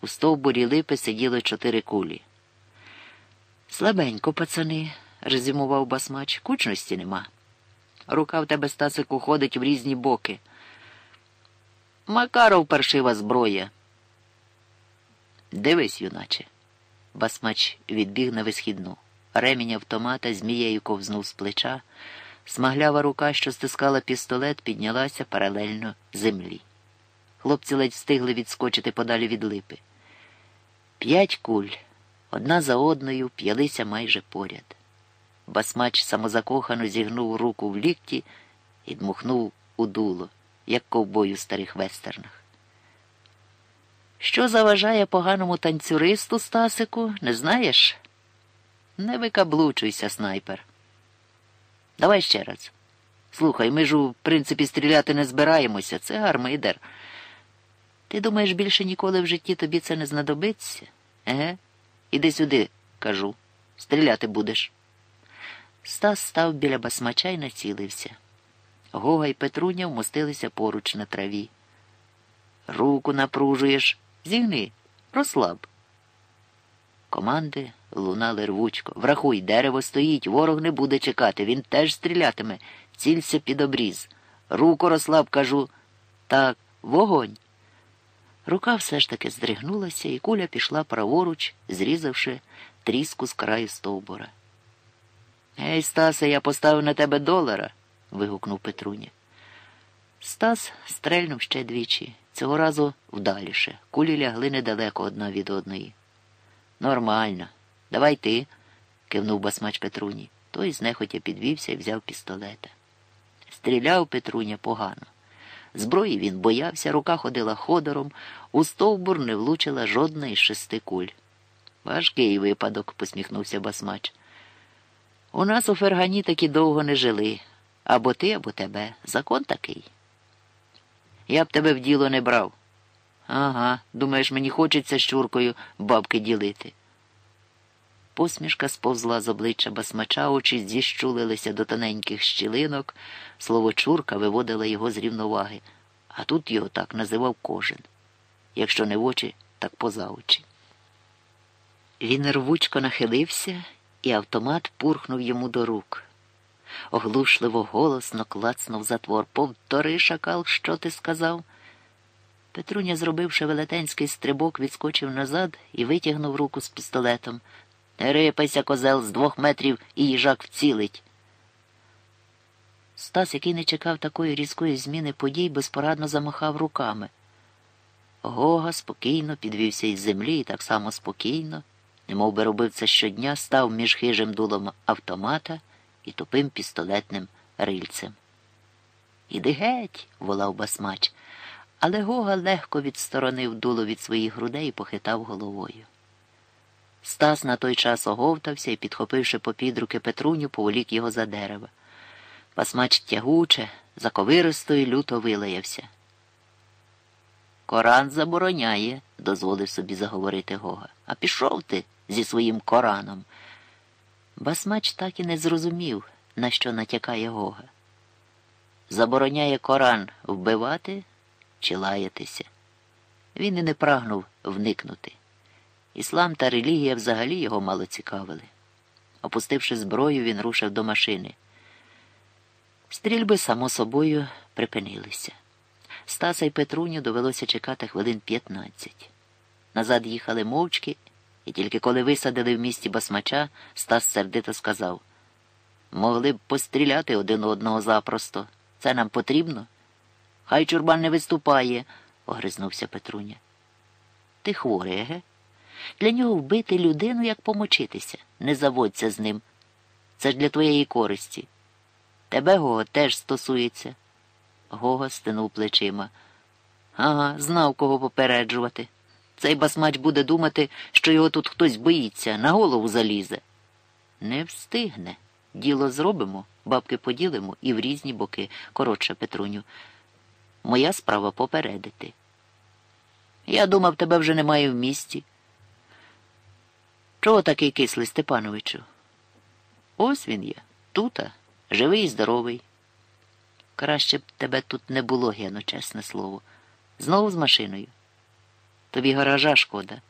У стовбурі липи сиділо чотири кулі. Слабенько, пацани, резюмував басмач, кучності нема. Рука в тебе, Стасику, ходить в різні боки. Макаров паршива зброя. Дивись, юначе. Басмач відбіг на висхідну. Ремінь автомата змією ковзнув з плеча. Смаглява рука, що стискала пістолет, піднялася паралельно землі. Хлопці ледь встигли відскочити подалі від липи. П'ять куль, одна за одною, п'ялися майже поряд. Басмач самозакохано зігнув руку в лікті і дмухнув у дуло, як ковбой у старих вестернах. Що заважає поганому танцюристу, Стасику, не знаєш? Не викаблучуйся, снайпер. Давай ще раз. Слухай, ми ж у принципі стріляти не збираємося, це гармидер. Ти думаєш, більше ніколи в житті тобі це не знадобиться? Еге? Іди сюди, кажу. Стріляти будеш. Стас став біля басмача й націлився. Гога й Петруня вмостилися поруч на траві. Руку напружуєш, зігни, розслаб. Команди лунали рвучко. Врахуй, дерево стоїть, ворог не буде чекати, він теж стрілятиме, цілься під обріз. Руку розслаб, кажу. Так, вогонь. Рука все ж таки здригнулася, і куля пішла праворуч, зрізавши тріску з краю стовбура. Ей, Стасе, я поставив на тебе долара. вигукнув Петруня. Стас стрельнув ще двічі, цього разу вдаліше. Кулі лягли недалеко одна від одної. Нормально. Давай ти, кивнув басмач Петруні. Той знехотя підвівся і взяв пістолета. Стріляв Петруня погано. Зброї він боявся, рука ходила ходором, у стовбур не влучила жодна із шести куль. Важкий випадок, посміхнувся басмач. У нас у фергані таки довго не жили. Або ти, або тебе. Закон такий. Я б тебе в діло не брав. Ага, думаєш, мені хочеться щуркою бабки ділити. Посмішка сповзла з обличчя басмача, очі зіщулилися до тоненьких щілинок, слово чурка виводило його з рівноваги, а тут його так називав кожен. Якщо не в очі, так поза очі. Він рвучко нахилився, і автомат пурхнув йому до рук. Оглушливо голосно клацнув затвор. Повтори, шакал, що ти сказав? Петруня, зробивши велетенський стрибок, відскочив назад і витягнув руку з пістолетом. Не рипайся, козел, з двох метрів і їжак вцілить. Стас, який не чекав такої різкої зміни подій, безпорадно замахав руками. Гога спокійно підвівся із землі і так само спокійно, немов би робив це щодня, став між хижим дулом автомата і тупим пістолетним рильцем. Іди геть, волав басмач, але Гога легко відсторонив дуло від своїх грудей і похитав головою. Стас на той час оговтався і, підхопивши попід руки Петруню, поволік його за дерева. Басмач тягуче, заковиристою люто вилаявся. Коран забороняє, дозволив собі заговорити Гога. А пішов ти зі своїм Кораном. Басмач так і не зрозумів, на що натякає Гога. Забороняє Коран вбивати чи лаятися. Він і не прагнув вникнути. Іслам та релігія взагалі його мало цікавили. Опустивши зброю, він рушив до машини. Стрільби, само собою, припинилися. Стаса й Петруню довелося чекати хвилин п'ятнадцять. Назад їхали мовчки, і тільки коли висадили в місті басмача, Стас сердито сказав могли б постріляти один одного запросто. Це нам потрібно? Хай чурбан не виступає, огризнувся Петруня. Ти хворий, еге? Для нього вбити людину, як помочитися. Не заводься з ним. Це ж для твоєї користі. Тебе Гого теж стосується. Гого стинув плечима. Ага, знав, кого попереджувати. Цей басмач буде думати, що його тут хтось боїться, на голову залізе. Не встигне. Діло зробимо, бабки поділимо і в різні боки. Коротше, Петруню. Моя справа попередити. Я думав, тебе вже немає в місті. Чого такий кислий, Степановичу? Ось він є, тута, живий і здоровий. Краще б тебе тут не було, Гено, чесне слово. Знову з машиною. Тобі гаража шкода.